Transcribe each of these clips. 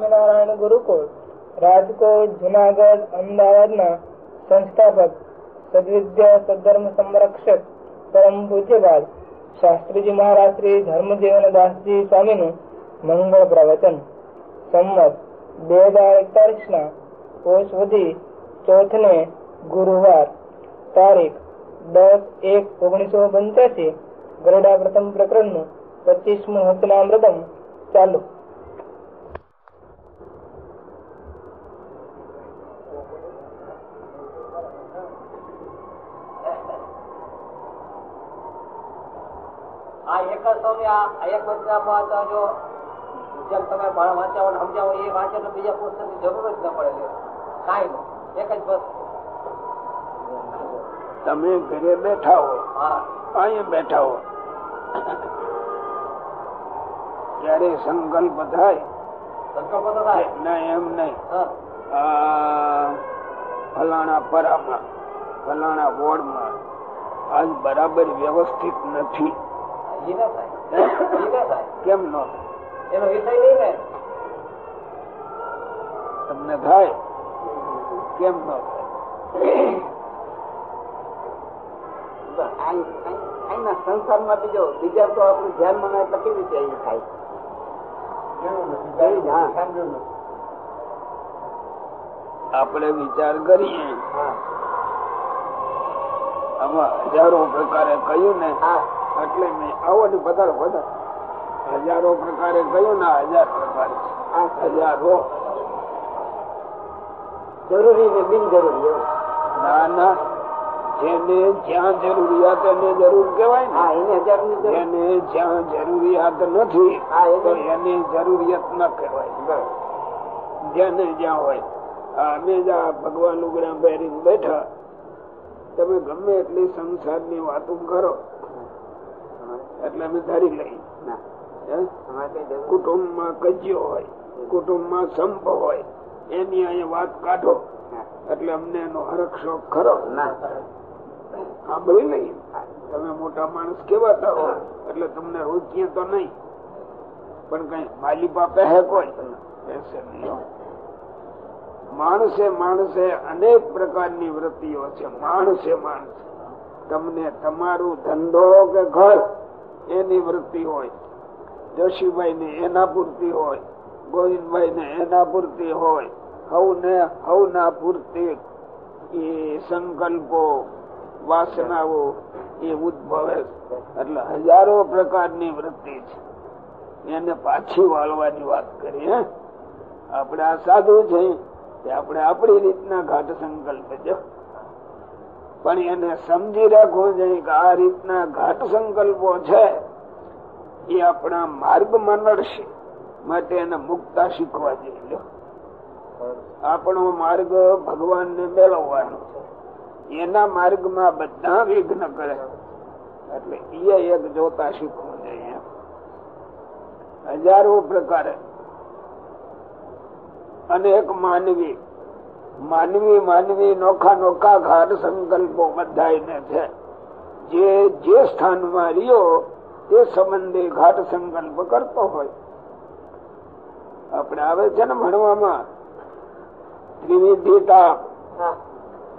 સ્વામિનારાયણ ગુરુકુળ, રાજકોટ, જુનાગઢ, અમદાવાદના સંસ્થાપક, સદવિદ્યા, સદધર્મ સંરક્ષક, પરમ પૂજ્યપાલ શાસ્ત્રીજી મહારાજ શ્રી ધર્મજીવન દાસજી સ્વામીનું મંગળ પ્રવચન. સંમત બે હજાર એકતાલીસ ના પોષ વધી ચોથને ગુરુવાર તારીખ દસ એક ઓગણીસો પંચ્યાસી ગરડા પ્રથમ પ્રકરણનું પચીસમું હસ્તનામૃતમ ચાલુ આ એક જ સ્વામી આ એક પાતા જો જેમ તમે ભણ વાંચાવો ને સમજાવો એ વાંચે તો બીજા પુસ્તકની જરૂર જ ન પડે કાંઈ નહીં. એક જ વસ્તુ. તમે ઘરે બેઠા હો. અહીંયા બેઠા હો. ત્યારે સંકલ્પ થાય. સંકલ્પ તો થાય. ના એમ નહીં. ફલાણા પરામાં ફલાણા વોર્ડમાં આજ બરાબર વ્યવસ્થિત નથી. ઈ ન થાય ઈ ન થાય કેમ નો એનો વિષય નહીં ને તમને થાય કેમ નો થાય સંસારમાં બીજો બીજા તો આપણું ધ્યાન મને એટલે કેવી રીતે અહીં થાય આપણે વિચાર કરીએ હા. આમાં હજારો પ્રકારે કહ્યું ને હા. એટલે મેં આવો ને વધારો વધારો. હજારો પ્રકારે કહ્યું ના હજાર પ્રકારે. હા. હજારો. જરૂરી ને બિનજરૂરી એવું ના ના. જેને જ્યાં જરૂરિયાત એને જરૂર કહેવાય ને. એને જરૂર જ્યાં જરૂરિયાત નથી એને- જરૂરિયાત ન કહેવાય. જેને જ્યાં હોય. અમે જ આ ભગવાન લુગડા પહેરીને બેઠા. તમે ગમે એટલી સંસારની વાતો કરો. એટલે અમે ધરી લઈ કુટુંબ કુટુંબમાં કજ્યો હોય કુટુંબમાં સંપ હોય એની અહીંયા વાત કાઢો. એટલે અમને એનો શોખ ખરો. સાંભળી લઈ તમે મોટા માણસ કેવાતા હો એટલે તમને રોકીએ તો નહીં. પણ કઈ માલી બાપે હે. કોઈ માણસે માણસે અનેક પ્રકારની વૃત્તિઓ છે. માણસે માણસ. તમને તમારું ધંધો કે ઘર એની વૃત્તિ હોય જોશીભાઈ ને એના પૂરતી હોય ગોવિંદભાઈ ને એના પૂરતી હોય, હવને, હવના પૂરતી એ સંકલ્પો, વાસનાઓ એ ઉદભવે એટલે હજારો પ્રકારની વૃત્તિ છે. એને પાછી વાળવાની વાત કરી, હે? આપણે આ સાધુ છે આપણે આપણી રીતના ઘાટ સંકલ્પ જો પણ એને સમજી રાખવું જોઈએ કે આ રીતના ઘાટ સંકલ્પો છે, એ આપણા માર્ગમાં નડશે માટે એને મુક્તા શીખવા જોઈએ. આપણો માર્ગ ભગવાનને મેળવવાનો છે. એના માર્ગમાં બધા વિઘ્ન કરે. એટલે એ એક જોતા શીખવું જોઈએ. હજારો પ્રકારે. અને એક માનવી માનવી માનવી નોખા નોખા ઘાટ સંકલ્પો બધાને છે. જે જે સ્થાનમાં રહ્યો તે સંબંધે ઘાટ સંકલ્પ કરતો હોય. આપણે આવે છે ને ભણવામાં? ત્રિવિધિતા.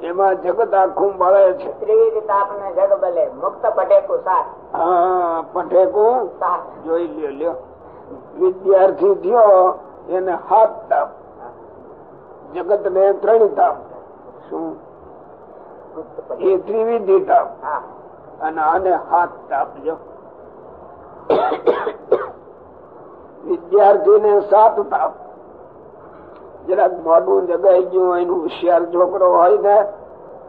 એમાં જગત આખું બળે છે. ત્રિવિધ તાપ ને જગ બલે. મુક્ત પટેકુ સાત હા પઠેકું જોઈ લ્યો લ્યો. વિદ્યાર્થી થયો એને હાથ તાપ. જગત ને ત્રણ ધામ. શું? એ ત્રિવિધિ ધામ. અને આને હાથ તાપ જો વિદ્યાર્થી ને સાત તાપ જરાક મોઢું જગાઈ ગયું એનું હોશિયાર છોકરો હોય ને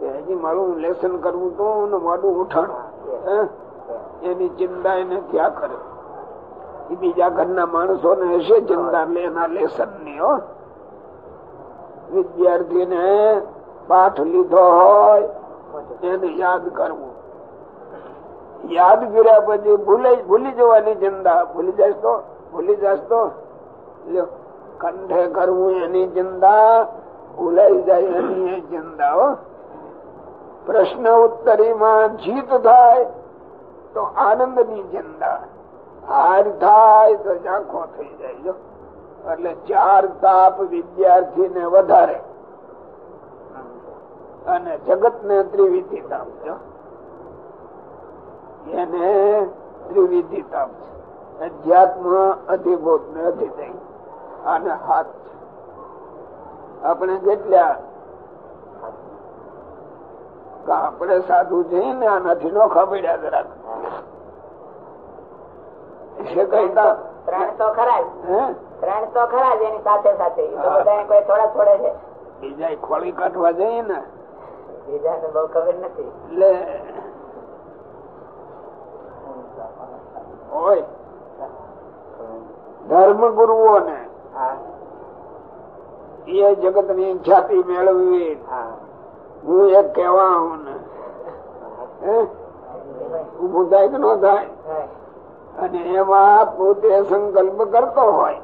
કે હજી મારું લેસન કરવું તો મોઢું ઉઠાણું? એની ચિંતા એને ક્યાં કરે? એ બીજા ઘરના માણસો ને હશે ચિંતા લે એના લેસનની હો. વિદ્યાર્થી ને પાઠ લીધો હોય, એને યાદ કરવું. યાદ કર્યા પછી ભૂલે ભૂલી જવાની ચિંતા. ભૂલી જાય તો, ભૂલી જાય તો. કંઠે કરવું એની ચિંતા, ભૂલાઈ જાય એની એ ચિંતા પ્રશ્ન ઉત્તરીમાં જીત થાય તો આનંદની ચિંતા. હાર થાય તો ઝાંખો થઈ જાય એટલે ચાર તાપ વિદ્યાર્થી ને વધારે. અને જગત ને ત્રિવિધિ તાપ છે. એને ત્રિવિધિ તાપ છે. અધ્યાત્મ અધિભૂત ને અધિદય અને હાથ છે. આપણે જેટલા આપણે સાધુ જઈએ ને આનાથી નો ખબડ્યા જરાક. છે કઈ તાપ. ત્રણ તો ખરા ત્રણ તો ખરા જ એની સાથે સાથે. કોઈ થોડા છોડે છે. બીજા ખોળી કાઢવા જઈએ ને. બીજાને બહુ ખબર નથી. એટલે હોય ધર્મ ગુરુઓ ને એ જગતની ખ્યાતિ મેળવી હા. હું એક કેવા હું ને. ઉભું થાય કે ન થાય? અને એમાં પોતે સંકલ્પ કરતો હોય.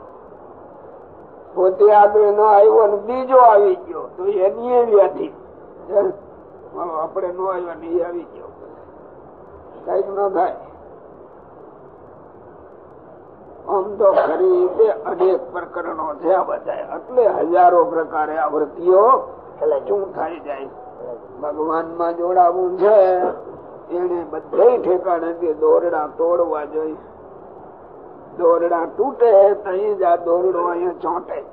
પોતે આગળ ન આવ્યો ને બીજો આવી ગયો. તો એની એ વ્યાધિ હે? આપણે આવ્યો ને એ આવી ગયો. કંઈક ન થાય. આમ તો ખરી રીતે અનેક પ્રકરણો છે આ બધા એટલે હજારો પ્રકારે આવૃત્તિઓ શું થાય જાય. ભગવાનમાં જોડાવું છે. એને બધે ઠેકાણે દોરડા તોડવા જોઈએ. દોરડા તૂટે, તહી જ આ દોરડો અહીંયા ચોંટે.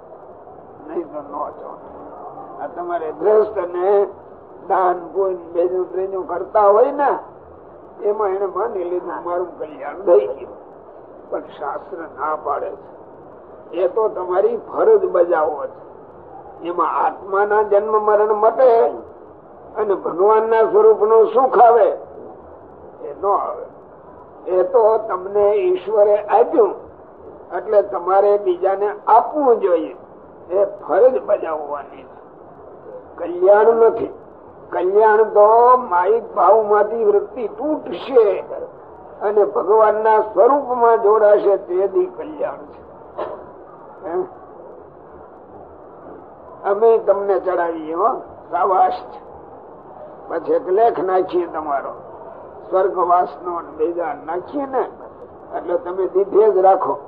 નહીં તો ન ચોંટે. આ તમારે ગ્રસ્ત ને દાન પૂન બેજું, ત્રીજું કરતા હોય ને, એમાં એને માની લીધું, મારું કલ્યાણ થઈ ગયું. પણ શાસ્ત્ર ના પાડે છે. એ તો તમારી ફરજ બજાવો છે. એમાં આત્માના જન્મ મરણ મટે અને ભગવાનના સ્વરૂપનું સુખ આવે. એ ન આવે. એ તો તમને ઈશ્વરે આપ્યું. એટલે તમારે બીજાને આપવું જોઈએ. એ ફરજ બજાવવાની છે. કલ્યાણ નથી. કલ્યાણ તો માઇક ભાવમાંથી વૃત્તિ તૂટશે અને ભગવાનના સ્વરૂપમાં જોડાશે તે દી કલ્યાણ છે? અમે તમને ચડાવીએ સાવાસ પછી એક લેખ નાખીએ તમારો. સ્વર્ગવાસ નો બીજા નાખીએ ને એટલે તમે દીધે જ રાખો.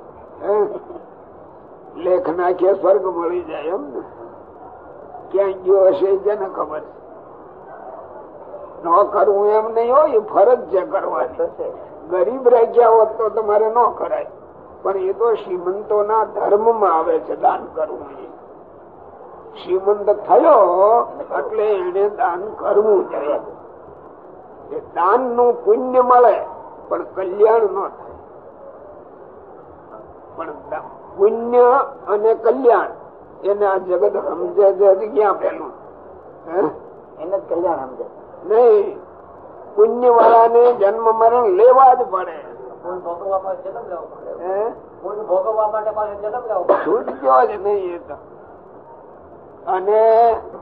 લેખ નાખીએ સ્વર્ગ મળી જાય એમ ને? ક્યાંય ગયો હશે જેને ખબર ન કરવું એમ નહીં હોય, ફરજ છે કરવાની. ગરીબ રાખ્યા હોત તો તમારે ન કરાય. પણ એ તો શ્રીમંતો ના ધર્મમાં આવે છે, દાન કરવું એ. શ્રીમંત થયો, એટલે એને દાન કરવું જોઈએ. એ દાનનું પુણ્ય મળે પણ કલ્યાણ ન થાય. પણ પુણ્ય અને કલ્યાણ એને આ જગત સમજે છે ક્યાં પેલું એને જ કલ્યાણ સમજે. નહીં પુણ્ય વાળાને જન્મ મરણ લેવા જ પડે અને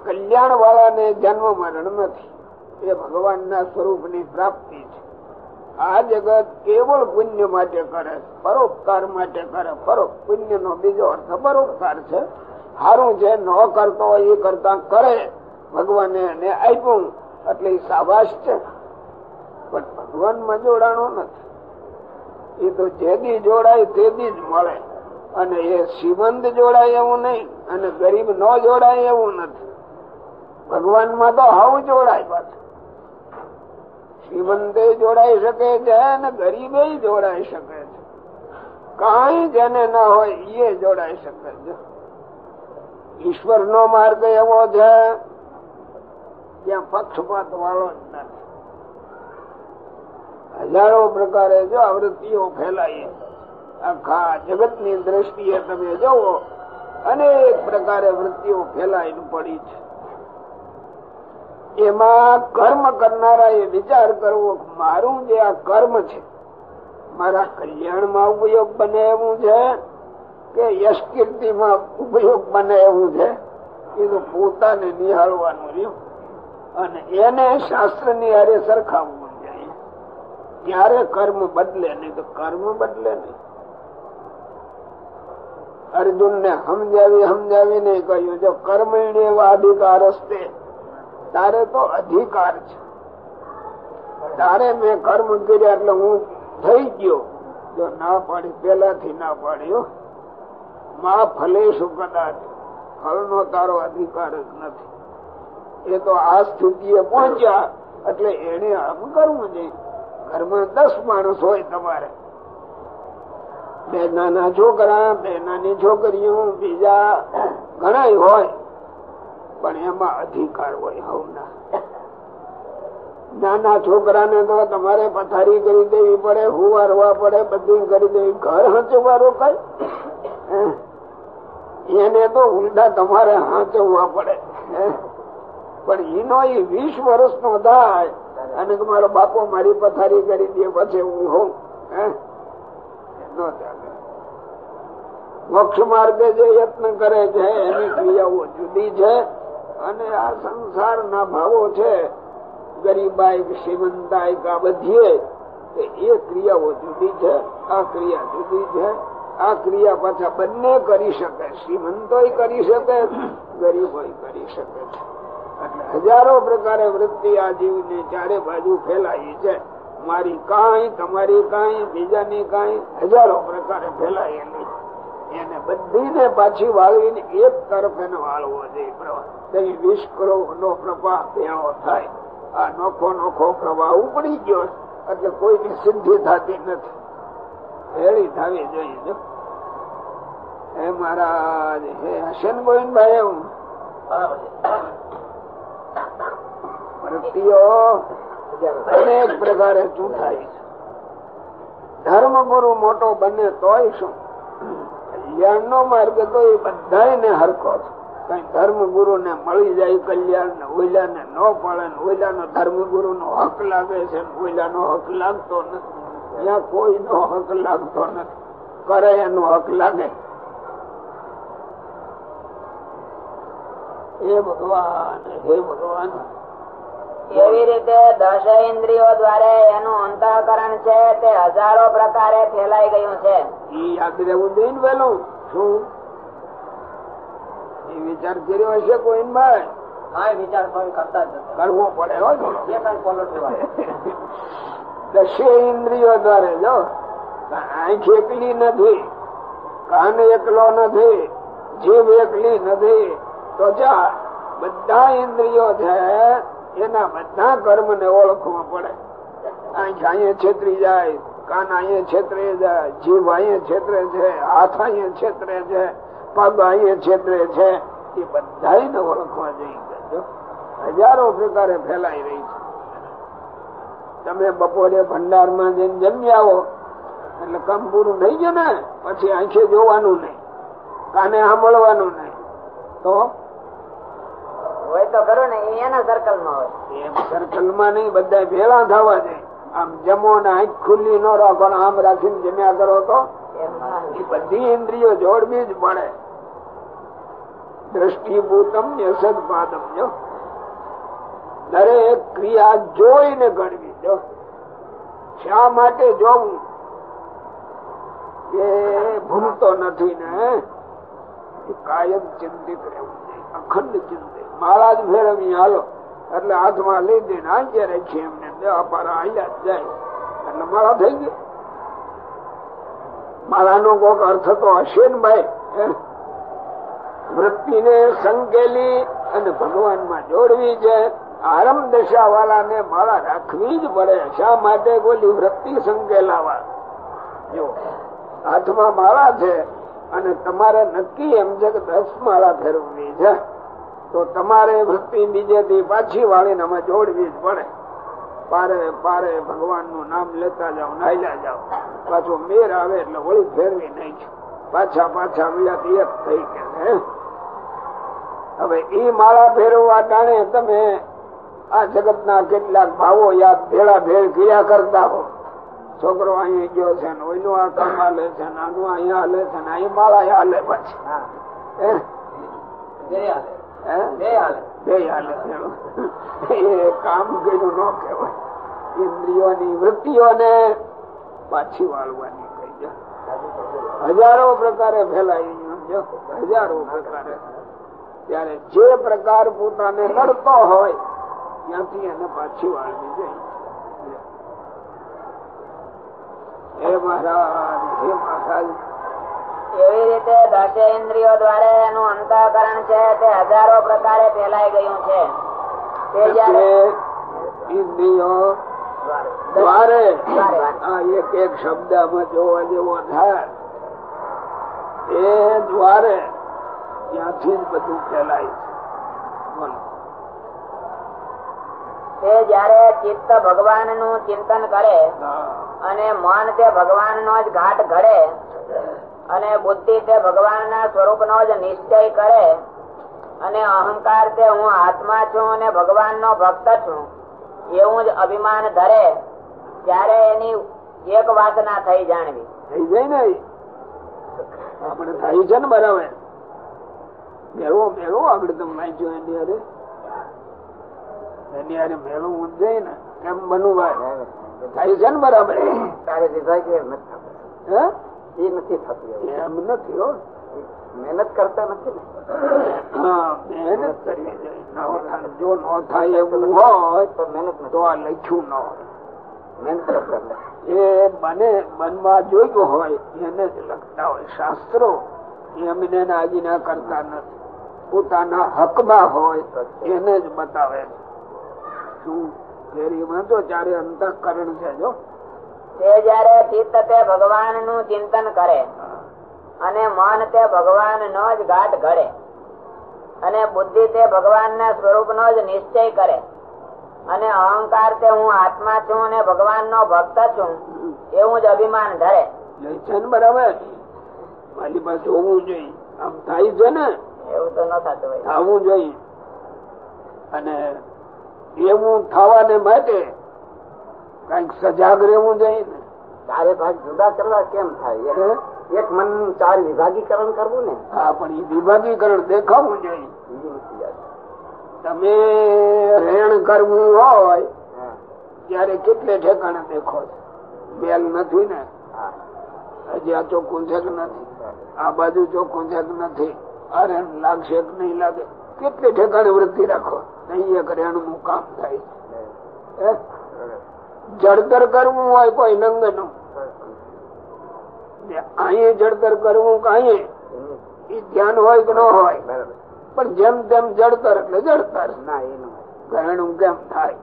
કલ્યાણ વાળાને જન્મ મરણ નથી. એ ભગવાનના સ્વરૂપની પ્રાપ્તિ છે. આ જગત કેવળ પુણ્ય માટે કરે પરોપકાર માટે કરે. પરો પુણ્ય નો બીજો અર્થ પરોપકાર છે. સારું છે, ન કરતો હોય એ કરતા કરે. ભગવાને એને આપ્યું, એટલે એ સાબાશ છે. પણ ભગવાનમાં જોડાણો નથી. એ તો જેદી જોડાય તેદી જ મળે. અને એ શ્રીમંત જોડાય એવું નહીં, અને ગરીબ ન જોડાય એવું નથી. ભગવાનમાં તો હવ જોડાય પાછું. શ્રીમંતે જોડાઈ શકે છે અને ગરીબે જોડાઈ શકે છે. કઈ જેને ના હોય એ જોડાઈ શકે છે. ઈશ્વર નો માર્ગ એવો છે ત્યાં પક્ષપાત વાળો જ નથી. હજારો પ્રકારે જો આવૃત્તિઓ ફેલાય. આખા જગતની દ્રષ્ટિએ તમે જોવો અનેક પ્રકારે વૃત્તિઓ ફેલાઈને પડી છે. એમાં કર્મ કરનારા એ વિચાર કરવો, મારું જે આ કર્મ છે, મારા કલ્યાણમાં ઉપયોગ બને એવું છે કે યશ કીર્તિમાં ઉપયોગ બને એવું છે? એ તો પોતાને નિહાળવાનું રહ્યું. અને એને શાસ્ત્રની હારે સરખાવવું જોઈએ. ત્યારે કર્મ બદલે નહીં તો કર્મ બદલે નહીં. અર્જુન ને સમજાવી સમજાવી ને કહ્યું, જો કર્મ વાદિકા હસ્તે તારે તો અધિકાર છે. તારે મેં કર્મ કર્યા એટલે હું થઈ ગયો. જો ના પાડી પેલાથી ના પાડ્યો માં ફલે શું કદાચ ફળનો તારો અધિકાર જ નથી. એ તો આ સ્થિતિએ પહોંચ્યા, એટલે એને આમ કરવું જોઈએ. ઘરમાં દસ માણસ હોય તમારે. બે નાના છોકરા, બે નાની છોકરીઓ, બીજા ઘણા હોય. પણ એમાં અધિકાર હોય હવના. નાના છોકરાને તો તમારે પથારી કરી દેવી પડે હુવારવા પડે બધું કરી દેવી. ઘર હચવાનું કઈ? એને તો ઉલટા તમારે હાંચવવા પડે. પણ એનો એ વીસ વર્ષ નો થાય અને મારો બાપો મારી પથારી કરી દે પછી હું હોઉં. મોક્ષ માર્ગે જે યત્ન કરે છે, એની ક્રિયાઓ જુદી છે. અને આ સંસાર ના ભાવો છે, ગરીબાઈ, શ્રીમંતાઈ, કા બધી એ ક્રિયાઓ જુદી છે, આ ક્રિયા જુદી છે, આ ક્રિયા પાછા બંને કરી શકે. શ્રીમંતો કરી શકે ગરીબો કરી શકે છે. એટલે હજારો પ્રકારે વૃત્તિ આ જીવને ચારે બાજુ ફેલાઈ છે. મારી કાંઈ, તમારી કાંઈ, બીજાની કાંઈ હજારો પ્રકારે ફેલાયેલી. એને બધીને પાછી વાળવીને એક તરફ એને વાળવો જોઈએ. વીસ કરોડ નો પ્રવાહ ભેળો થાય. આ નોખો નોખો પ્રવાહ ઉપડી ગયો એટલે કોઈની સિદ્ધિ થતી નથી. હેળી થવી જોઈએ હે મહારાજ, હે હસન ગોવિંદભાઈ, એવું? છે અનેક પ્રકારે ચૂંટાય ધર્મ ગુરુ મોટો બને તોય શું? કલ્યાણ નો માર્ગ તો એ બધા હરકો છે. કઈ ધર્મ ગુરુ ને મળી જાય કલ્યાણ ને ઓઈલા ને ન પડે ને ઓઈલા નો ધર્મ નો હક લાગે છે ઓઈલા નો હક લાગતો નથી. ત્યાં કોઈ નો હક લાગતો નથી. કરે એનો હક લાગે. હે ભગવાન હે ભગવાન. એવી રીતે દશ ઇન્દ્રિયો દ્વારા એનું અંતઃકરણ છે તે હજારો પ્રકારે ફેલાઈ ગયું છે. ઈ યાદ રહેવું જોઈએ ને પેલું શું? એ વિચાર કર્યો હશે કોઈ ભાઈ કરવો પડે હો. દશે ઇન્દ્રિયો દ્વારા જો. આંખ એકલી નથી કાન એકલો નથી જીભ એકલી નથી. તો જા બધા ઇન્દ્રિયો છે એના બધા કર્મ ને ઓળખવા પડે. આંખ અહીંયા છેતરી જાય, કાન અહીંયા છેતરે જાય, જીભ અહીંયા છેતરે છે, હાથ અહીંયા છેતરે છે, પગ અહીંયા છેતરે છે. એ બધા ઓળખવા જઈ. હજારો પ્રકારે ફેલાઈ રહી છે. તમે બપોરે ભંડારમાં જઈને જમી આવો. એટલે કામ પૂરું થઈ ગયું ને, પછી આંખે જોવાનું નહીં. કાને સાંભળવાનું નહીં. તો હોય તો ખરો ને એના સર્કલમાં હોય. એમ સર્કલમાં નહીં બધા ભેળા થવા દે. આમ જમો ને આંખ ખુલ્લી ન રાખો આમ રાખીને જમ્યા કરો તો? એ બધી ઇન્દ્રિયો જોડવી જ પડે. દ્રષ્ટિભૂતમ યસદ પાદમ જો. દરેક ક્રિયા જોઈને કરવી જો. શા માટે જોવું? કે ભૂલતો નથી ને એ કાયમ ચિંતિત રહેવું અખંડ ચિંતિત માળા જ ફેરવી હાલો. એટલે હાથમાં લઈ દઈને આંચે રાખીએ એમને. દેવા પારા જ જાય. એટલે માળા થઈ ગઈ માળાનો કોક અર્થ તો હશે ને ભાઈ? વૃત્તિને સંકેલી અને ભગવાનમાં જોડવી છે. આરંભ દશા વાળાને માળા રાખવી જ પડે. શા માટે? બોલી, વૃત્તિ સંકેલાવા. જો, હાથમાં માળા છે અને તમારે નક્કી એમ છે કે દસ માળા ફેરવવી છે. તો તમારે વૃત્તિ બીજેથી પાછી વાળીને અમે જોડવી જ પડે. પારે પારે ભગવાનનું નામ લેતા જાઓ નાયલા જાઓ. પાછો મેર આવે એટલે વળી ફેરવી નહીં પાછા પાછા બીજા એક થઈ ગયા હે? હવે ઈ માળા ફેરવવા ટાણે તમે આ જગત ના કેટલાક ભાવો યાદ ભેળા ભેળ ક્રિયા કરતા હો. છોકરો અહીંયા ગયો છે ને ઓઈનું આ કામ હાલે છે ને આનું અહીંયા હાલે છે ને અહીં માળા હાલે પછી. હે? બે હાલે. એ કામ ન કહેવાય. ઇન્દ્રિયોની વૃત્તિઓને પાછી વાળવાની કહી હજારો પ્રકારે ફેલાઈ હજારો પ્રકારે. ત્યારે જે પ્રકાર પોતાને નડતો હોય ત્યાંથી એને પાછી વાળવી જાય હે મહારાજ હે મહારાજ એવી રીતે દસે ઇન્દ્રિયો દ્વારા એનું અંતઃકરણ છે તે હજારો પ્રકારે ફેલાઈ ગયું છે. તે જ્યારે ઇન્દ્રિયો દ્વારે આ એક એક શબ્દમાં જોવા જેવો થાય એ દ્વારે ત્યાંથી જ બધું ફેલાય છે. તે જ્યારે ચિત્ત ભગવાનનું ચિંતન કરે અને મન તે ભગવાન નો જ ઘાટ ઘડે અને બુદ્ધિ તે ભગવાન ના સ્વરૂપ નો જ નિશ્ચય કરે અને અહંકાર તે હું આત્મા છું અને ભગવાન નો ભક્ત છું એવું જ અભિમાન ધરે ત્યારે એની એક વાસના થઈ જાણવી. થઈ જાય ને આપણે થઈ છે ને બરાબર. મેળવો મેળવો આગળ તમે વાંચ્યો એની અરે એની અરે મેળવો જ ને. કેમ બનવું ભાઈ થાય છે ને બરાબર. તારે દીધા કે નથી થતું. હે? એ નથી થતું એમ નથી હો. મહેનત કરતા નથી ને. મહેનત કરવી જોઈએ. જો ન થાય એવું હોય તો મહેનત તો આ લખ્યું ન હોય. મહેનત કરતા એ બને બનવા જોયું હોય એને જ લખતા હોય. શાસ્ત્રો એમને આજના કરતા નથી. પોતાના હકમાં હોય એને જ બતાવે. શું? ફેરીમાં તો ચારે અંતઃકરણ છે જો. તે જયારે ચિત્ત તે ભગવાનનું ચિંતન કરે અને મન તે ભગવાન નો જ ઘાટ ઘડે અને બુદ્ધિ તે ભગવાન ના સ્વરૂપ નો જ નિશ્ચય કરે અને અહંકાર તે હું આત્મા છું અને ભગવાન નો ભક્ત છું એવું જ અભિમાન ધરે. બરાબર? મારી પાસે હોવું જોઈએ. આમ થાય છે ને? એવું તો ન થતું હોય. જોઈએ. અને એવું થવાને માટે કંઈક સજાગ રહેવું જોઈએ ને. ચારે ભાગ જુદા કરવા કેમ થાય? એક- મન ચાર વિભાગીકરણ કરવું ને? હા પણ એ વિભાગીકરણ દેખાવું જોઈએ. તમે રેણ કરવું હોય. ત્યારે કેટલે ઠેકાણે દેખો બેલ નથી ને? હા. હજી આ ચોખ્ખું છે કે નથી? આ બાજુ ચોખ્ખું છે કે નથી? આ રેણ લાગશે કે નહીં લાગે? કેટલે ઠેકાણે વૃત્તિ રાખો? નહીં એક રેણનું કામ થાય? જળતર કરવું હોય કોઈ નંગનું અહીં જળતર કરવું કે અહીં ઈ ધ્યાન હોય કે ન હોય. પણ જેમ તેમ જળતર એટલે જળતર. ઘરેણું કેમ થાય?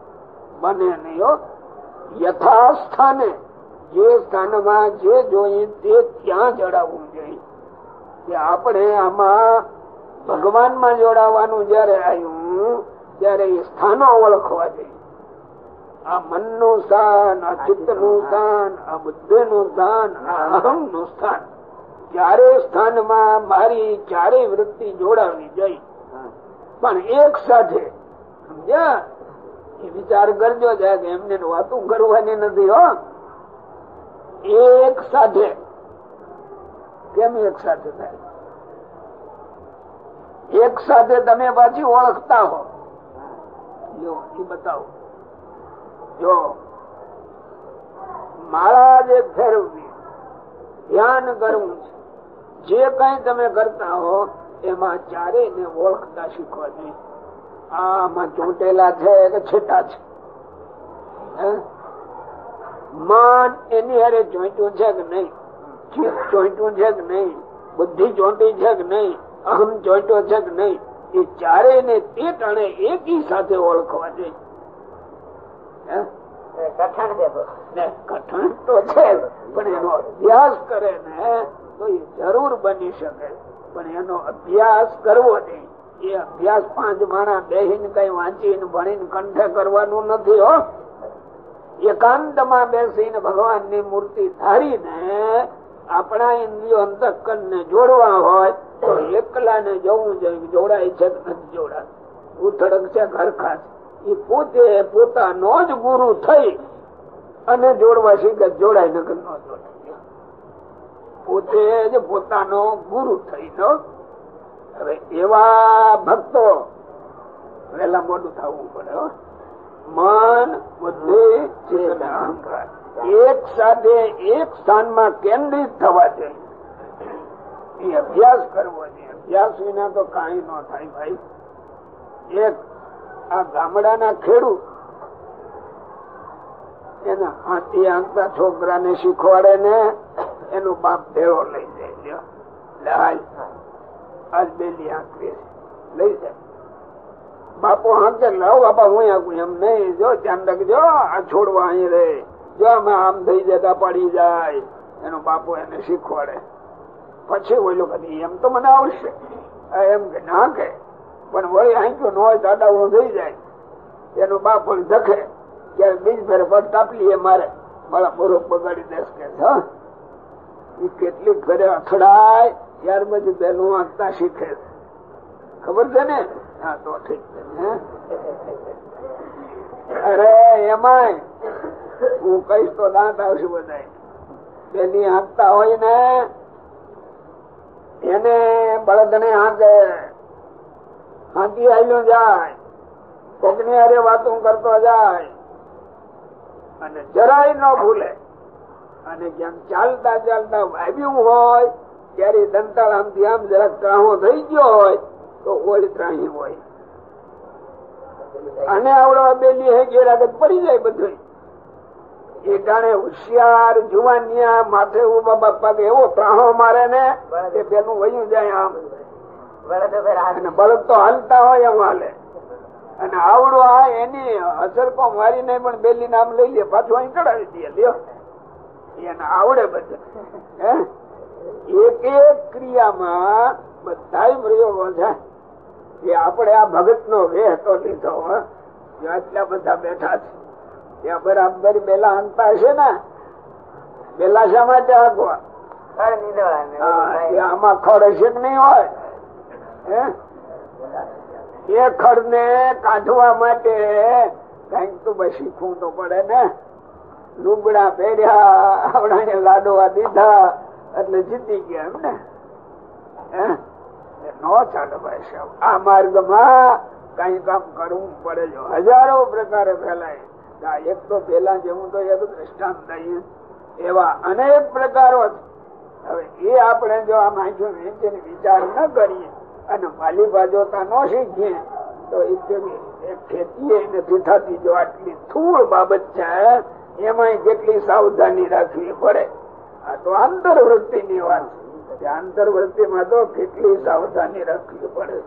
બને નહીં યથા સ્થાને જે સ્થાનમાં જે જોઈએ તે ત્યાં જડાવવું જોઈએ. કે આપણે આમાં ભગવાનમાં જોડાવાનું જયારે આવ્યું ત્યારે એ સ્થાનો ઓળખવા જોઈએ. આ મનનું સ્થાન, આ ચિત્તનું સ્થાન, આ બુદ્ધિનું સ્થાન, આ અહમનું સ્થાન. ચારે સ્થાનમાં મારી ચારેય વૃત્તિ જોડાવી જઈ? પણ એક સાથે, સમજ્યા? વિચાર કરજો કે એમને વાતું કરવાની નથી, હો. એક સાથે. કેમ એક સાથે થાય? એક સાથે તમે પાછી ઓળખતા હો. એ બતાવો. જો માળા જે ફેરવવી ધ્યાન કરવું છે. જે કઈ તમે કરતા હો, એમાં ચારે ઓળખતા શીખવા આમાં ચોંટેલા છે કે છેટા છે? માન એની હારે ચોંટ્યું છે કે નહીં? ચિત્ત ચોંટ્યું છે કે નહીં? બુદ્ધિ ચોંટી છે કે નહીં? અહમ ચોંટ્યો છે કે નહીં? એ ચારે ને તે ટાણે એકી સાથે ઓળખવા જોઈએ. કઠણ બહુ. ને કઠણ તો છે પણ એનો અભ્યાસ કરે ને તો એ જરૂર બની શકે. પણ એનો અભ્યાસ કરવો નહીં. એ અભ્યાસ પાંચ માણા બેહીને કઈ વાંચીને ભણીને કંઠે કરવાનું નથી હો. એકાંતમાં બેસીને ભગવાનની મૂર્તિ ધારીને આપણા ઇન્દ્રિયો અંતકન ને જોડવા હોય તો એકલા ને જવું જોઈએ જોડાય છે કે નથી જોડાય ઉથડક છે ઘરખા છે એ પોતે પોતાનો જ ગુરુ થઈ અને જોડવા શીખે જોડાય નગર નો જોડાય. પોતે જ પોતાનો ગુરુ થઈને હવે એવા ભક્તો વેલા મોડું થવું પડે મન બુદ્ધિ અહંકાર. એક સાથે એક સ્થાનમાં કેન્દ્રિત થવા જોઈએ. એ અભ્યાસ કરવો જોઈએ. અભ્યાસ વિના તો કઈ ન થાય ભાઈ. એક આ ગામડાના ખેડૂત, એના હાથી આંકતા છોકરાને શીખવાડે ને એનો બાપ ભેળો લઈ જાય. લઈ જાય બાપુ હાંકે લાવ બાપા, હું આંકું એમ નહીં, જો, ધ્યાન રાખજો, આ છોડવા અહીં રે જો, અમે આમ થઈ જતા પડી જાય. એનો બાપુ એને શીખવાડે. પછી બોલ્યો કદી એમ તો મને આવડશે. એમ કે, ના કે પણ વય આંક્યું ન હોય દાદાવડું થઈ જાય. એનો બાપ પણ ધખે ત્યારે બીજ ફેરે પગ તાપલી એ મારે. મારા મૂર્ખ બગાડી દેશ કે એ કેટલીક ઘરે અથડાય, ત્યાર પછી બેનું વાંચતા શીખે. ખબર છે ને? હા, તો ઠીક છે અરે, એમાંય. હું કહીશ તો દાંત આવશે બધા બેની હાંકતા હોય ને, એને બળદ ને હાંકી આવેલું જાય. કોકની અરે વાતો કરતો જાય. અને જરાય ન ભૂલે. અને જેમ ચાલતા ચાલતા વાવ્યું હોય, ત્યારે દંતાળ આમથી આમ જરાક ત્રાહો થઈ ગયો હોય, તો ઓળ ત્રાહી હોય. અને આવડો બેલી હે ઘેર આગળ પડી જાય બધું એ ટાણે હોશિયાર જુવાનિયા માથે ઊભા બાપા એવો ત્રાહો મારે ને એ પેલું વયું જાય આમ. બળદ તો હાલતા હોય એમ હાલે. અને આવડો આ એની અસર કો મારી નહીં પણ બેલી નામ લઈ લે પાછું અહીં કઢાવી દે લ્યો. એને આવડે બધું. હે? એક એક ક્રિયામાં બધા પ્રયોગો છે એ આપણે આ ભગત નો વેહ તો લીધો આટલા બધા બેઠા છે. ત્યાં બરાબર બેલા અંતા હશે ને. બેલા શા માટે આગવા આમાં ખડ હશે કે નહીં હોય? એ ખડ ને કાઢવા માટે કંઈક તો ભાઈ શીખવું તો પડે ને? લુગડા પહેર્યા, આવડાને લાડવા દીધા, એટલે જીતી ગયા એમ ને? નો ચાલે ભાઈ સાહેબ આ માર્ગમાં કઈ કામ કરવું પડે જો. હજારો પ્રકારે ફેલાય. એક તો પેલા જેવું તો એક દ્રષ્ટાંત દઈએ. એવા અનેક પ્રકારો હવે એ આપણે જો આ માહિતી વિચાર ન કરીએ અને માલી જોતા ન શીખીએ. તો ખેતી નથી થતી જો આટલી થોડ બાબત છે એમાં કેટલી સાવધાની રાખવી પડે. આ તો આંતરવૃત્તિ ની વાત છે. આંતરવૃત્તિ માં તો કેટલી સાવધાની રાખવી પડે.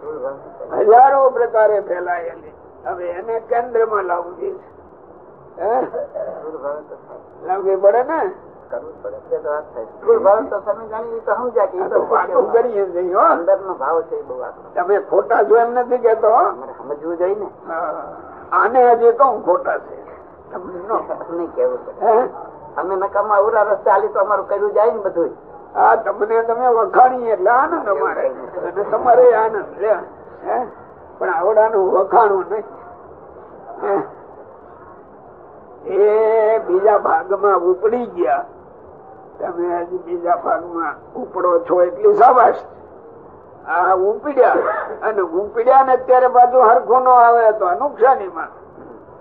હજારો પ્રકારે ફેલાયેલી. હવે એને કેન્દ્રમાં લાવવી છે? લાવવી પડે ને? આ તો વાતો કરીએ જ નહીં, હો. ભાવ છે એ બહુ આટલો. તમે ખોટા છો એમ નથી કેતો સમજવું જોઈએ ને. આને હજી કહું ખોટા છે. તમને નહીં કેવું પડે. અમે નકામા ઉરા રસ્તે હાલી તો અમારું કર્યું જાય ને બધું હા તમને તમે વખાણીએ એટલે આનંદ અમારે. અને તમારે આનંદ લે. હે? પણ આવડાનું વખાણું નહીં. હે? એ બીજા ભાગમાં ઉપડી ગયા. તમે હજી બીજા ભાગમાં ઉપડો છો એટલી સાબાશ. આ ઉપડ્યા અને ઉપડ્યા ને અત્યારે પાછું હરખું ન આવે તો નુકસાનીમાં.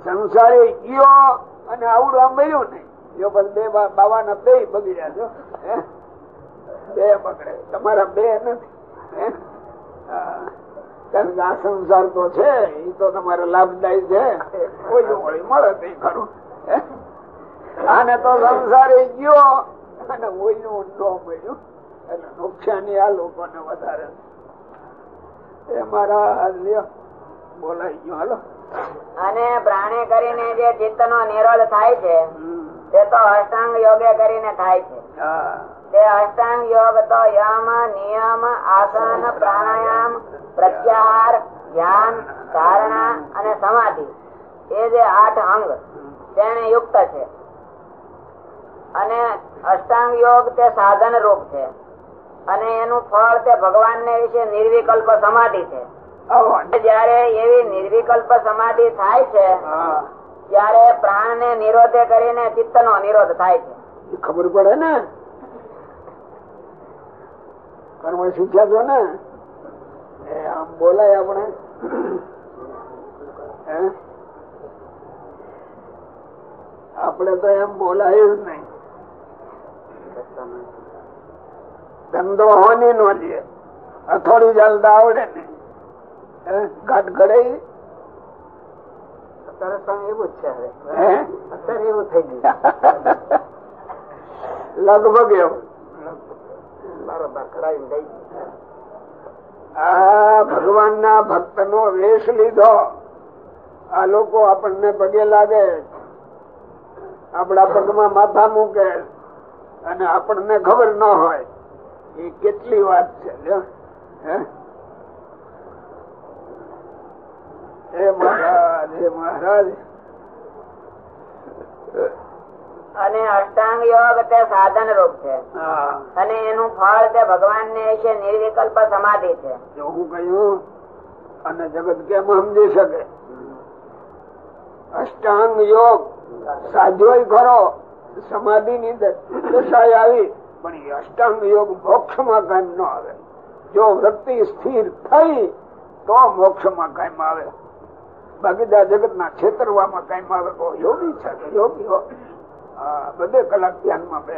સંસારે ગયો અને આવડું મળ્યું નહીં. જો બસ બે બાવા ના બે બગડ્યા છો બે પકડે તમારા બે નથી. કારણ કે આ સંસાર તો છે એ તો તમારે લાભદાયી છે. કોઈ મળે તે ખરું? આને તો સંસારે ગયો અને ઓઈનું ઊંડો મળ્યું. એટલે નુકસાની આ લોકોને વધારે. એ મારા બોલાઈ ગયો હાલો. અને પ્રાણી કરીને જે ચિત્ત નો નિરોધ થાય છે તે તો અષ્ટાંગ યોગે કરીને થાય છે. તે અષ્ટાંગ યોગ તો યમ નિયમ આસન પ્રાણાયામ પ્રત્યાહાર ધ્યાન ધારણા અને સમાધિ. એ જે આઠ અંગ તેને યુક્ત છે. અને અષ્ટાંગ યોગ તે સાધન રૂપ છે. અને એનું ફળ તે ભગવાન ને વિશે નિર્વિકલ્પ સમાધિ છે. જયારે એવી નિર્વિકલ્પ સમાધિ થાય છે હા. ત્યારે પ્રાણ ને નિરોધે કરીને ચિત્ત નો નિરોધ થાય છે. ખબર પડે ને? કર્મ શીખ્યા છો ને? એ આમ બોલાય આપણે. હે? આપણે તો એમ બોલાય જ નહીં. ધંધો હોની નો લે અથોડી ચાલતા આવડે ને? ઘાટ ઘડે અત્યારે પણ એવું છે અત્યારે એવું થઈ ગયું લગભગ એવું ગઈ ભગવાન ના ભક્ત નો વેશ લીધો આ લોકો આપણને પગે લાગે, આપણા પગમાં માથા મૂકે અને આપણને ખબર ન હોય. એ કેટલી વાત છે હે? મહારાજ હે મહારાજ. અને અષ્ટાંગ યોગ તે સાધન રૂપ છે. અને એનું ફળ તે ભગવાન ને છે નિર્વિકલ્પ સમાધિ છે. હું કહ્યું અને જગત કેમ સમજી શકે? અષ્ટાંગ યોગ સાધ્યો ખરો સમાધિ ની દશા આવી. પણ એ અષ્ટાંગ યોગ મોક્ષમાં કાયમ ન આવે. જો વૃત્તિ સ્થિર થઈ તો મોક્ષમાં કાયમ આવે. બાકીદા જગત ના છેતરવામાં કાયમ આવે. તો યોગી છે યોગી હો. બધે કલાક ધ્યાનમાં બે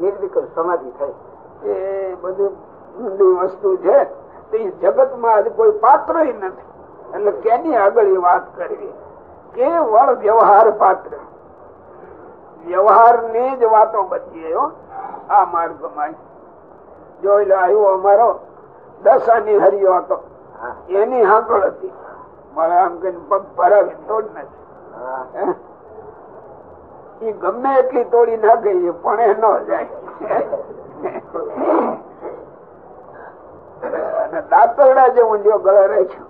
નિર્વિકલ્પ સમાધિ થઈ. એ બધું ઊંડી વસ્તુ છે. તે જગતમાં આજે કોઈ પાત્ર નથી. એટલે કેની આગળ એ વાત કરવી? કેવળ વ્યવહાર પાત્ર. વ્યવહારની જ વાતો બચીએ આ માર્ગમાં જોઈ લો આવ્યો અમારો દશાની હરિયો હતો. એની હાંકળ હતી. મારે આમ કઈ પગ ભરાવી તોડ નથી એ ગમે એટલી તોડી ના ગઈ પણ એ ન જાય. અને દાંતરડા જેવું જો ગળે રાખ્યું.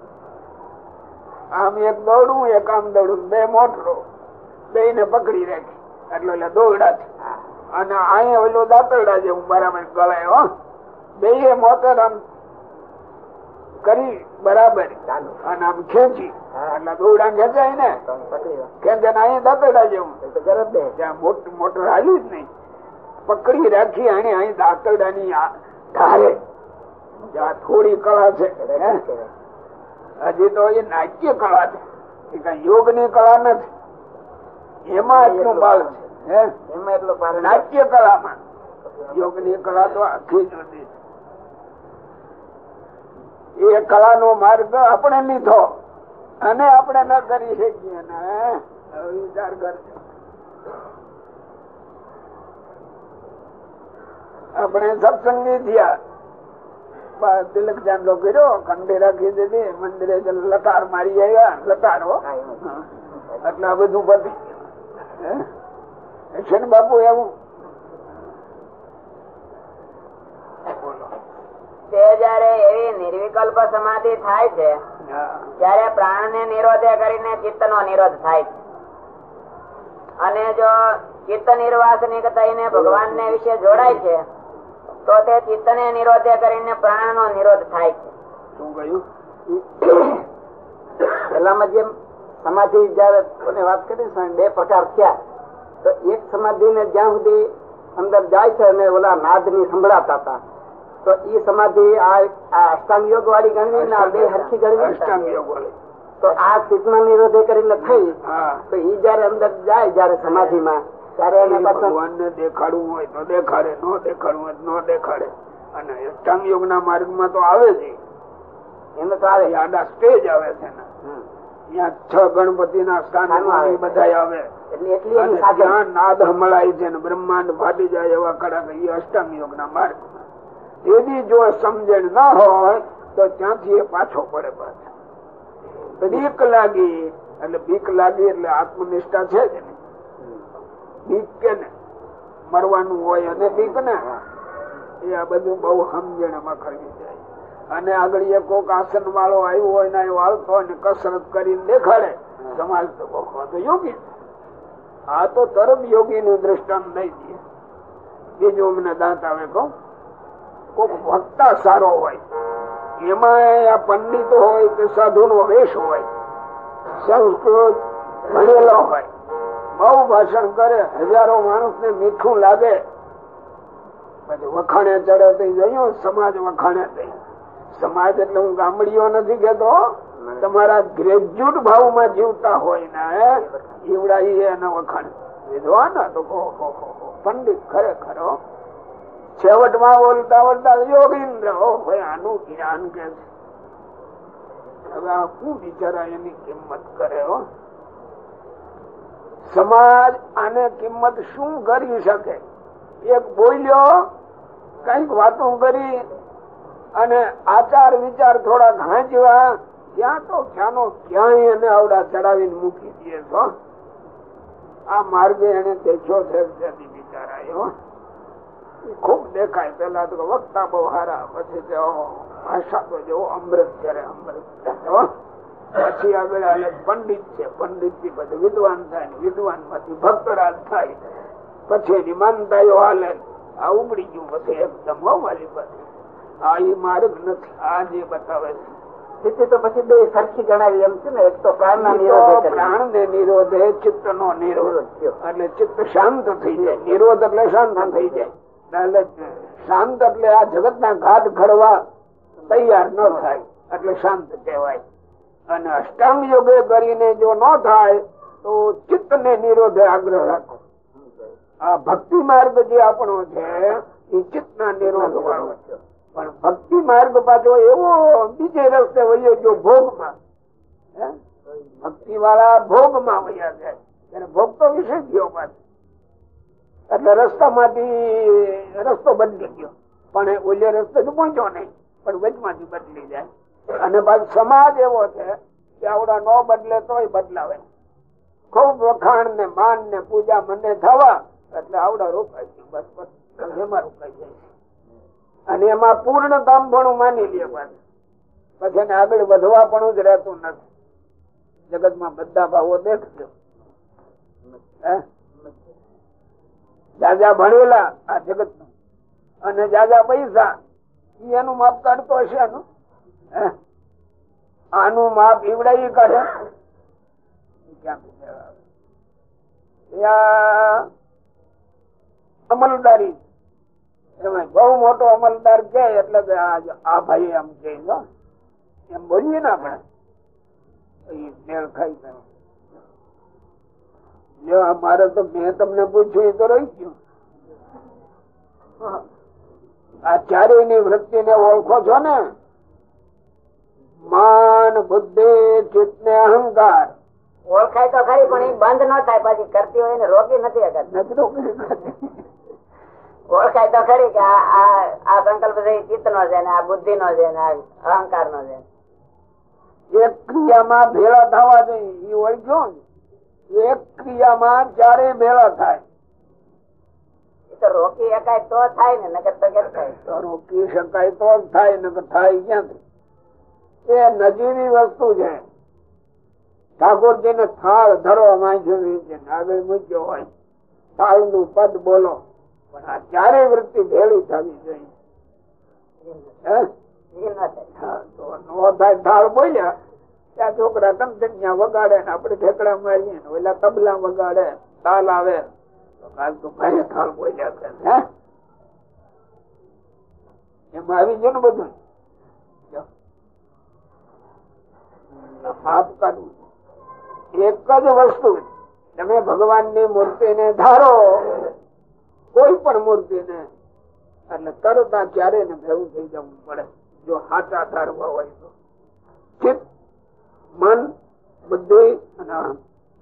આમ એક દોડું એક આમ દોડું બે મોટરો. બે ને પકડી રાખી. એટલે એટલે દોરડા અને અહીંયા ઓલું દાંતરડા જેવું બરાબર ગળે બે મોટર આમ કરી બરાબર. અને આમ ખેંચી. એટલે દોડા ખેંચાય ને. ખેંચે ને અહીંયા દાંતરડા જેવું. ત્યાં મોટું મોટર હાલી જ નહીં. પકડી રાખી અને અહીં દાંતરડા ની ધારે. થોડી કળા છે હજી તો એ નાટ્ય કળા છે. યોગની કળા નથી. એમાં એટલું બાળ છે. એમાં એટલો નાટ્ય કળામાં. યોગની કળા તો આખી જુદી છે. એ કળા નો માર્ગ આપણે લીધો. અને આપણે ન કરી શકીએ ને વિચાર કરજો. આપણે સત્સંગી થયા. તિલક ચાંદલો કર્યો ખંડે રાખી દીધી મંદિરે લતાર મારી આવ્યા લતારો એટલે આ બધું પતિ. છે ને બાપુ એવું. તે જયારે એવી નિર્વિકલ્પ સમાધિ થાય છે ત્યારે પ્રાણ ને નિરોધે કરીને ચિત્ત નો નિરોધ થાય છે. અને જો ચિત્ત નિર્વાસનિક થઈને ભગવાન ને વિશે જોડાય છે તો તે ચિત્ત ને નિરોધે કરીને પ્રાણ નો નિરોધ થાય છે. શું કહ્યું? પેલામાં જેમ સમાધિ જયારે કોને વાત કરી બે પ્રકાર થયા તો એક સમાધિ ને જ્યાં સુધી અંદર જાય છે અને ઓલા નાદની સંભળાતા હતા તો એ સમાધિ આ આ અષ્ટાંગ યોગ વાળી ગણવી ને આ બે હરખી ગણવી અષ્ટાંગ યોગ વાળી. તો આ ચિત્તમાં નિરોધે કરીને થઈ. તો એ જયારે અંદર જાય જયારે એને પાછળ ભગવાન ને દેખાડવું હોય તો દેખાડે ન દેખાડવું હોય ન દેખાડે. અને અષ્ટાંગ યોગ ના માર્ગમાં તો આવે છે એને તો આડા સ્ટેજ આવે છે ને. ત્યાં છ ગણપતિ ના સ્થાન બધા આવે નાદ હમળાય છે ને બ્રહ્માંડ ફાટી જાય એવા કડા એ અષ્ટાંગ યોગ ના માર્ગ એની જો સમજણ ના હોય તો ત્યાંથી એ પાછો પડે પાછો. બીક લાગી એટલે બીક લાગી એટલે આત્મનિષ્ઠા છે જ ને બીક કે ને? મરવાનું હોય અને બીક ને? એ આ બધું બહુ સમજણ એમાં કરવી જાય અને આગળ એ કોક આસન વાળો આવ્યો હોય ને એ વાળતો હોય ને કસરત કરીને દેખાડે. સમાજ તો બહુ તો યોગી આ તો તરત યોગી નું દ્રષ્ટાંત નહીં દે બીજું અમને દાંત આવે કહું કોક વક્તા સારો હોય. એમાં આ પંડિત હોય કે સાધુ નો વેશ હોય. સંસ્કૃત ભણેલો હોય. બહુ ભાષણ કરે હજારો માણસ ને મીઠું લાગે. પછી વખાણે ચડે તો જોયું સમાજ વખાણે થઈ સમાજ એટલે હું ગામડીઓ નથી કેતો તમારા ગ્રેજ્યુએટ ભાવમાં જીવતા હોય ને એવડા એના વખાણ. વિદ્વાન તો. પંડિત ખરેખર છેવટ છેવટમાં બોલતા બોલતા યોગીન્દ્ર. ભાઈ આનું જ્ઞાન કે છે. હવે આ શું બિચારા એની કિંમત કરે હો. સમાજ આને કિંમત શું કરી શકે? એક બોલ્યો, કંઈક વાતો કરી અને આચાર વિચાર થોડા ઘાંચવા, ત્યાં તો ક્યાંનો ક્યાંય એને આવડા ચડાવીને મૂકી દે છો. આ માર્ગે એને દેખ્યો છે બિચારા ખૂબ દેખાય. પેલા તો વક્તા બહુ હારા, પછી ભાષા તો જેવો અમૃત જયારે અમૃત પછી આગળ પંડિત છે. પંડિતથી પછી વિદ્વાન થાય વિદ્વાનમાંથી ભક્તરાજ થાય. પછી એની માનતાઓ હાલે આ ઉમડી ગયું પછી એકદમ મારી પાસે. આ એ માર્ગ નથી. આ જે બતાવે છે. તો પછી બે સરખી ગણાવી એમ છે ને. એક તો પ્રાણ ના નિરોધ પ્રાણ ને નિરોધે ચિત્ત નો નિરોધ એટલે ચિત્ત શાંત થઈ જાય. નિરોધ એટલે શાંત થઈ જાય. એટલે શાંત એટલે આ જગત ના ઘાટ ઘડવા તૈયાર ન થાય. એટલે શાંત કહેવાય. અને અષ્ટાંગ યોગે કરીને જો ન થાય, તો ચિત્ત ને નિરોધે આગ્રહ રાખો. આ ભક્તિ માર્ગ જે આપણો છે, એ ચિત્ત ના નિરોધ વાળો છે. પણ ભક્તિ માર્ગ પાછો એવો બીજે રસ્તે વયો ગયો ભોગમાં. ભક્તિ વાળા ભોગમાં વયા જાય ત્યારે ભોગ તો વિશે ગયો પાછો. એટલે રસ્તામાંથી રસ્તો બદલી ગયો. પણ ઓલે રસ્તે તો પહોંચ્યો નહીં, પણ વચમાંથી બદલી જાય. અને પાછું સમાજ એવો છે કે આવડા ન બદલે તોય બદલાવે. ખૂબ વખાણ ને માન ને પૂજા મને થવા એટલે આવડા રોકાય છે બસ બસ, એમાં રોકાઈ જાય અને એમાં પૂર્ણ કામ પણ માની લે પાછું. એને આગળ વધવા પણ જ રહેતું નથી. જગતમાં બધા ભાવો દેખજો. જાજા ભણેલા આ જગત અને જાજા પૈસા એનું માપ કાઢતો હશે આનું આનું માપ પીવડાવી? કાઢે અમલદારી. બહુ મોટો અમલદાર કે એટલે આ ભાઈ એમ કે એમ બોલીએ ને આપણે. મેળ ખાઈ ગયો. મારે તો મેં તમને પૂછ્યું એ તો રહી ગયું. આ ચારેયની વૃત્તિ ને ઓળખો છો ને? માન બુદ્ધિ ચિત્ત ને અહંકાર. ઓળખાય તો ખરી પણ એ બંધ ન થાય. પછી કરતી હોય ને રોકી નથી નથી ઓળખાય તો ખરી કે આ સંકલ્પ ચિત્ત નો છે ને આ બુદ્ધિ નો છે ને આ અહંકાર નો છે. એક ક્રિયામાં ભેળા થવા જોઈએ. એ ઓળખ્યો એક ક્રિયામાં ચારે ભેળા થાય? રોકી શકાય તો થાય ને નગર તો થાય? રોકી શકાય તો થાય નગર થાય ક્યાંથી? એ નજીવી વસ્તુ છે. ઠાકોરજી ને થાળ ધરો માંગ્યો મૂક્યો હોય. થાળનું પદ બોલો. પણ આ ચારે વૃત્તિ ભેળી થવી જોઈએ. થાળ બોલ્યા. ત્યાં છોકરા તમતજ્ઞા વગાડે ને આપડે ઠેકડા મારીએ ઓલા તબલા વગાડે તાલ આવે. કાલ તો ભાઈ થાળ બોલ્યા એમાં આવી ગયું ને બધું? માફ કરવું એક જ વસ્તુ, તમે ભગવાનની મૂર્તિ ને ધારો, કોઈ પણ મૂર્તિ ને એટલે તરત ક્યારે ને ભેગું થઈ જવું પડે, જો હાચા ધારવા હોય તો. ચિત્ત મન, બુદ્ધિ અને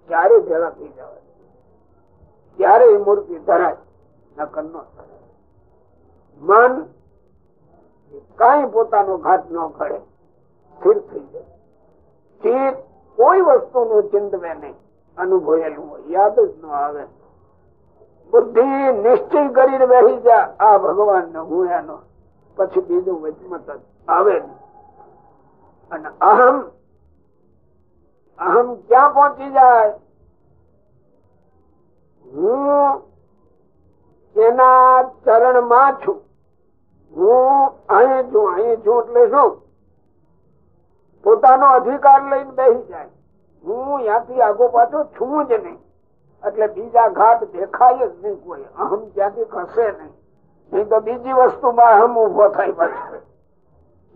ક્યારે ભેળા થઈ જવાય? ત્યારે એ મૂર્તિ ધરાય? નકર નો મન કઈ પોતાનો ઘાટ ન કરે સ્થિર થઈ જાય. ચિત્ત કોઈ વસ્તુ નું ચિંતવે નહીં. અનુભવેલું યાદ જ ન આવે. બુદ્ધિ નિશ્ચય કરીને બેસી જા. આ ભગવાન નો હું એનો. પછી બીજું વચમત આવે અને અહમ અહમ ક્યાં પહોંચી જાય? હું એના ચરણમાં છું. હું અહીં છું અહીં છું, એટલે શું? પોતાનો અધિકાર લઈને બેસી જાય. હું ત્યાંથી આગો પાછો છું જ નહીં. એટલે બીજા ઘાટ દેખાય જ નહીં કોઈ. અહમ ત્યાંથી ખસે નહીં. નહીં તો બીજી વસ્તુમાં અહમ ઊભો થાય પછી.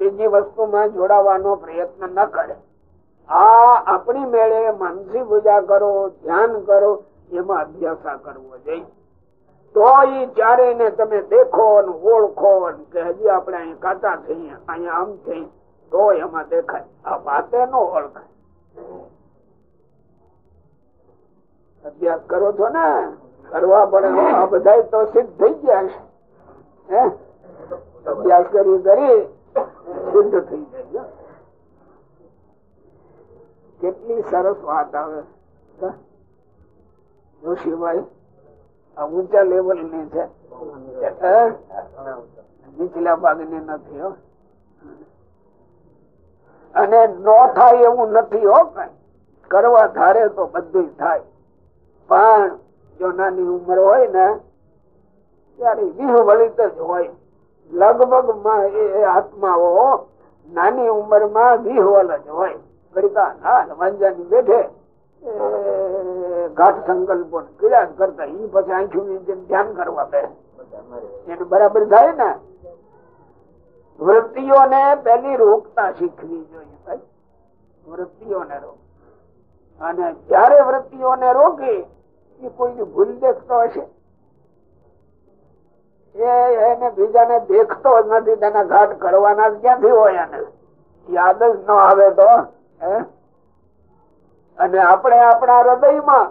બીજી વસ્તુમાં જોડાવાનો પ્રયત્ન ન કરે. આ આપણી મેળે માનસી પૂજા કરો, ધ્યાન કરો, એમાં અભ્યાસ કરવો જોઈએ. તો એ ચારે તમે દેખો ને ઓળખો કે હજી આપણે અહીં કાચા થઈએ, અહીંયા આમ થઈ તો એમાં દેખાય. આ વાતે નો ઓળખાય અભ્યાસ કરો છો ને? કરવા પડે આ બધા તો સિદ્ધ થઈ ગયા છે. અભ્યાસ કરી કરી સિદ્ધ થઈ જાય કેટલી સરસ વાત આવે. જોશીભાઈ, આ ઊંચા લેવલની છે. નીચલા ભાગની નથી, હો. અને નો થાય એવું નથી હો કરવા ધારે તો બધું થાય. પણ જો નાની ઉંમર હોય ને, ત્યારે વિહ વલિત જ હોય. લગભગમાં એ આત્માઓ નાની ઉંમરમાં વિહવલ જ હોય. કરતા ના વાંજાની બેઠે ઘાટ સંકલ્પો કર્યા કરતા એ પછી આંખું ધ્યાન કરવા બે એને બરાબર થાય ને? વૃત્તિઓને પેલી રોકતા શીખવી જોઈએ વૃત્તિઓને રોક અને જયારે વૃત્તિઓને રોકે એ કોઈ ભૂલ દેખતો હશે? એને બીજાને દેખતો જ નથી, તેના ઘાટ કરવાના ક્યાંથી હોય એને? યાદ જ ન આવે તો અને આપણે આપણા હૃદયમાં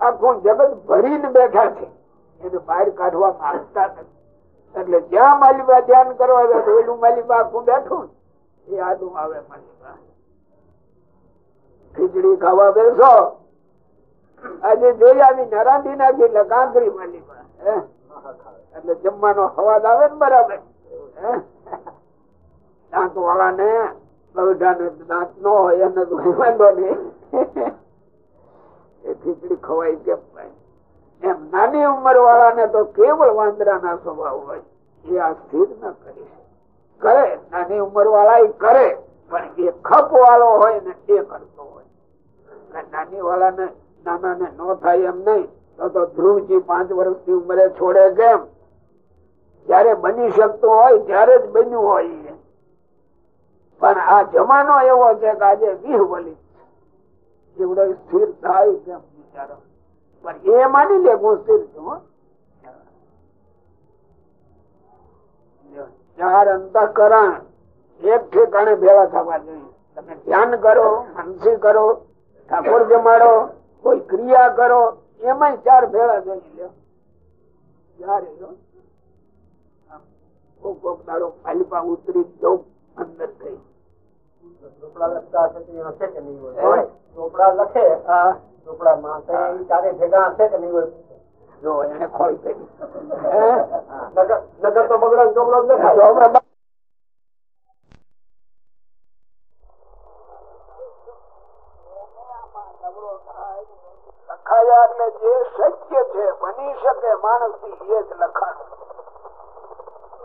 આખું જગત ભરીને બેઠા છે. એને બહાર કાઢવા માંગતા નથી. એટલે જ્યાં માલિબા ધ્યાન કરવા જાય એનું માલિબા આખું બેઠું એ આદું આવે માલિબા. ખીચડી ખાવા બેસો. આજે જોઈ આવી નરાંધી નાખી એટલે કાંકરી માલિબા. એટલે જમવાનો અવાજ આવે ને બરાબર. દાંત વાળા ને દાંત નો હોય એને વાંધો નહીં. ખીચડી ખવાય કેમ એમ નાની ઉંમર વાળા ને તો કેવળ વાંદરા ના સ્વભાવ હોય, એ આ સ્થિર ન કરી કરે, નાની ઉંમર વાળા એ કરે, પણ એ ખપ વાળો હોય ને એ કરતો હોય. નાની વાળા ને નાના ને ન થાય એમ નહીં, તો તો ધ્રુવજી પાંચ વર્ષની ઉંમરે છોડે કેમ? જયારે બની શકતું હોય, ત્યારે જ બન્યું હોય પણ આ જમાનો એવો છે કે આજે વિહ બલી જેવડો સ્થિર થાય કેમ વિચારો. પણ એ માની લે હું સ્થિર છું ચાર અંતકરણ એક ઠેકાણે ભેળા થવા જોઈએ. તમે ધ્યાન કરો મનસી કરો ઠાકોર જમાડો કોઈ ક્રિયા કરો એમાં ચાર ભેળા જોઈ લ્યો. ચારે કોક કોક દાડો પાલિપા ઉતરી જવું અંદર થઈ ચોપડા લખતા હશે કે નહીં હોય? ચોપડા લખે? ચોપડામાં ચારે ભેગા હશે કે નહીં હોય? જો એને ખોઈ કરી નગર તો બગડો ચોપડો જ લખાય લખાયા એટલે જે શક્ય છે બની શકે માણસથી એ જ લખાણ.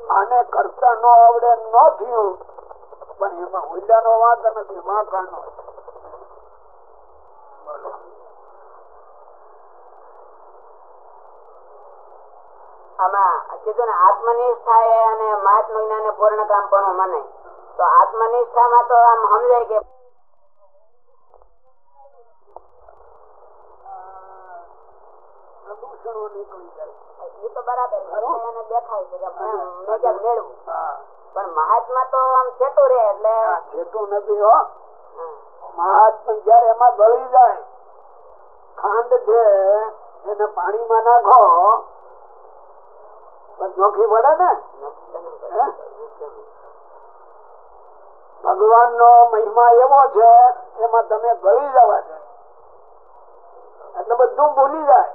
આને કરતા ન આવડે ન થયું. પણ એમાં ઉલ્યાનો વાત નથી વાંકાનો આમાં કીધું ને આત્મનિષ્ઠા એ અને મહાત્મા જ્ઞાન પૂર્ણ કામ પણ મને. તો આત્મનિષ્ઠામાં તો આમ સમજાય કે પ્રદૂષણો નીકળી જાય. એ તો બરાબર દેખાય છે મેળવું. પણ મહાત્મા તો આમ છેતું રે એટલે છેતું નથી હો. મહાત્મા જયારે એમાં ગળી જાય, ખાંડ છે, એને પાણીમાં નાખો. જોખી પડે ને? ભગવાન નો મહિમા એવો છે, એમાં તમે ગળી જવા છે એટલે બધું ભૂલી જાય.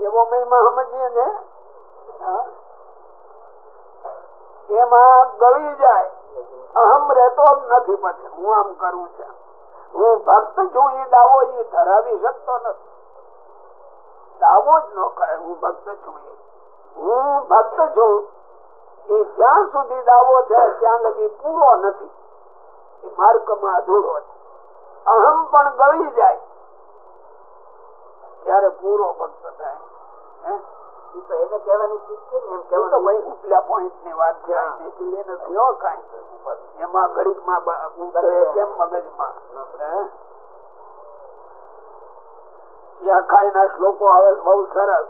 એવો મહિમા સમજીએ ને? હા. એમાં ગળી જાય. અહમ રહેતો નથી પછી. હું આમ કરું છે. હું ભક્ત છું એ દાવો એ ધરાવી શકતો નથી. દાવો જ ન કરે. હું ભક્ત છું એ હું ભક્ત છું. એ જ્યાં સુધી દાવો છે ત્યાં લગી પૂરો નથી. એ માર્ગમાં અધૂરો છે. અહમ પણ ગળી જાય. ત્યારે પૂરો ભક્ત થાય. તો એને કહેવાની ચીજ છે? એમ કહેવાનું ભાઈ ઉપલા પોઈન્ટની વાત છે. એટલે એને થયો કાંઈ. એમાં ઘડીકમાં કેમ મગજમાં? હે? ત્યાં ખાઈ શ્લોકો આવે છે બહુ સરસ.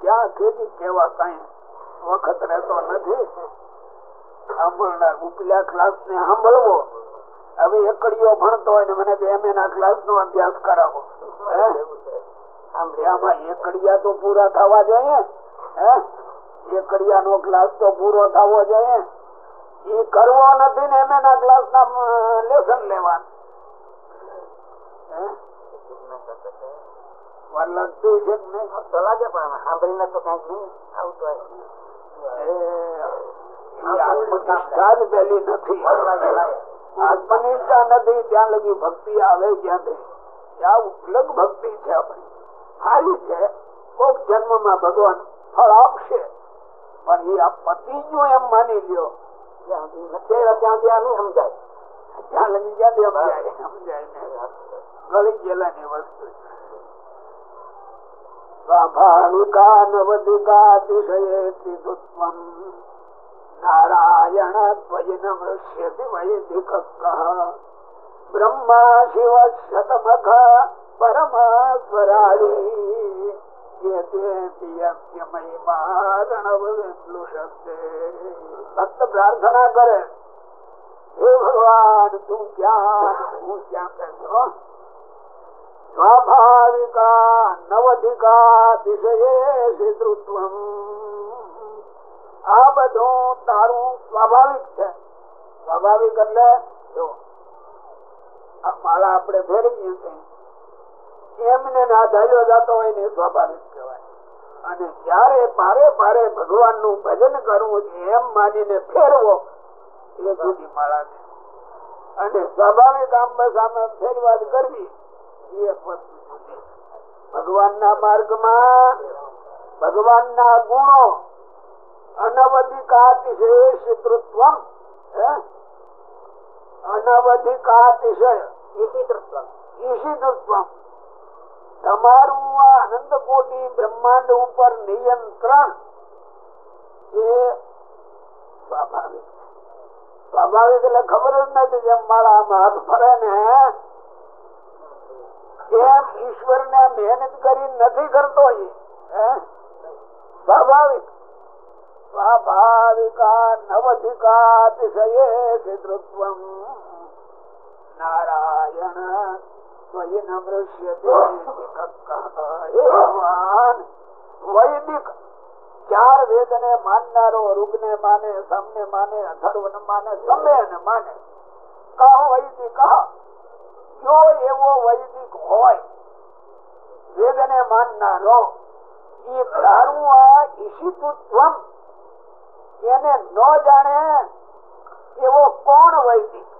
ક્યાં ખેતી કેવા કઈ વખત રહેતો નથી. સાંભળનાર ઉપલા ક્લાસ ને સાંભળવો. હવે એકડીઓ ભણતો હોય ને મને એમ એના ક્લાસ નો અભ્યાસ કરાવો. હે? આમાં એકડિયા તો પૂરા થવા જોઈએ. હે? એકડિયા નો ક્લાસ તો પૂરો થવો જોઈએ. એ કરવો નથી ને એમ એના ક્લાસ ના લેસન લેવાનું? વાર છે તો લાગે પણ સાંભળીને તો કંઈક નહીં આવતો આત્મનિષ્ઠા જ પેલી નથી. આત્મનિષ્ઠા નથી ત્યાં લગી ભક્તિ આવે ક્યાંથી? ત્યાં ઉપલબ્ધ ભક્તિ છે આપણી. સારી છે. કોક જન્મમાં ભગવાન ફળ આપશે. પણ એ આ પતિ જો એમ માની લ્યો. જ્યાં સુધી નથી આવ્યા ત્યાં નહીં સમજાય. ત્યાં લગી ક્યાંથી સમજાય સમજાય ને. ગળી વસ્તુ. સ્વાભાવિકા નવધિકાતિશયેતિ દુત્વમ નારાયણ ત્વયન મૃષ્યતિ વૈદિક. બ્રહ્મા શિવ શતમખ પરમ સ્વરાળી ભક્ત પ્રાર્થના કરે હે ભગવાન તું ક્યાં હું ક્યાં કહેતો સ્વાભાવિકા નવધિકા શત્રુત્વમ આ બધું તારું સ્વાભાવિક છે સ્વાભાવિક એટલે જો માળા આપણે ફેરવીએ છીએ એમને ના ધાર્યો જતો હોય ને સ્વાભાવિક કહેવાય. અને જયારે પારે પારે ભગવાનનું ભજન કરવું એમ માનીને ફેરવો એ જુદી માળા છે. અને સ્વાભાવિક આમ બસ આમ ફેરવાદ કરવી એ વસ્તુ જુદી. ભગવાન ના માર્ગમાં ભગવાન ના ગુણો અનવધિકાતિશય ઈશિતૃત્વ ઈશિતૃત્વ તમારું આ અનંત કોટી બ્રહ્માંડ ઉપર નિયંત્રણ એ સ્વાભાવિક સ્વાભાવિક એટલે ખબર જ નથી જેમ મારા હાથ ફરે ને, એમ ઈશ્વર ને મહેનત કરી નથી કરતો સ્વાભાવિક. સ્વાભાવિકા નવધિકાતિશયે નારાયણ સ્વયં વૈદિક ચાર વેદ ને માનનારો રૂપ ને માને, સમને માને અથર્વ ને માને સમે ને માને. કહો વૈદિક? જો એવો વૈદિક હોય વેદ ને માનનારો એ તારું આ ઈશિતુત્વમ. એને ન જાણે એવો કોણ વૈદિક?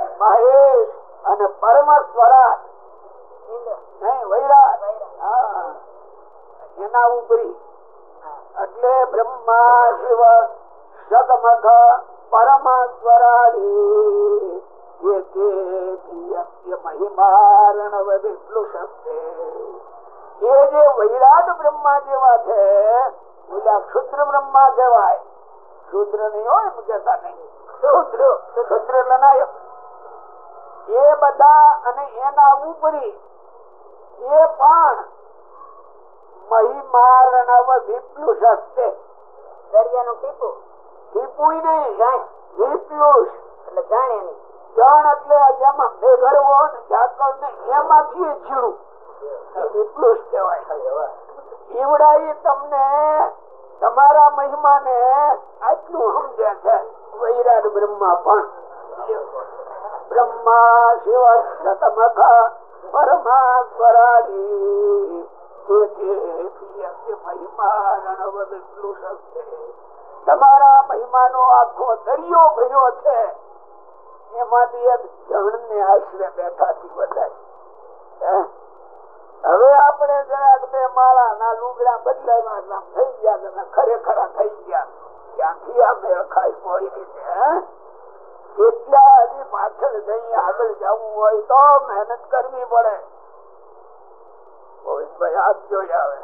મહેશ અને પરમ સ્વરાજ. એના ઉપરી. એટલે બ્રહ્મા શિવ સગમગ પરમ સ્વરાડી જે તે યજ્ઞ મહિમારણ એ જે વૈરાટ બ્રહ્મા જેવા છે ઓલા ક્ષુદ્ર બ્રહ્મા કહેવાય. શુદ્ર નહીં હોય કેતા નહીં. શુદ્ર શુદ્ર એ બધા અને એના ઉપરી એ પણ મહિમારણવ વિપ્લુષ હસ્તે દરિયાનું ટીપું? ટીપું નહીં વિપ્લુષ એટલે જાણે નહીં. જણ એટલે જેમાં મેઘરવો ને ઝાકળ ને એમાંથી ઝીણું. એ વિપ્લુષ કહેવાય. ઈવડા ઈ તમને તમારા મહિમાને આટલું સમજે છે. વૈરાટ બ્રહ્મા પણ. બ્રહ્મા શિવ શતમખ પરમાસ્વરાડી તમારા મહિમાનો આખો દરિયો ભર્યો છે। એમાંથી એક જણ ને આશરે બેઠાથી બધાય હવે આપણે જરાક બે માળા ના લુગડા બદલાવા થઈ ગયા ખરેખર થઈ ગયા ક્યાંથી આ મેળ ખાઈ કોઈ રીતે? એટલા હજી પાછળ જઈ આગળ જવું હોય તો મહેનત કરવી પડે. ગોવિંદભાઈ આપ જોઈ આવે.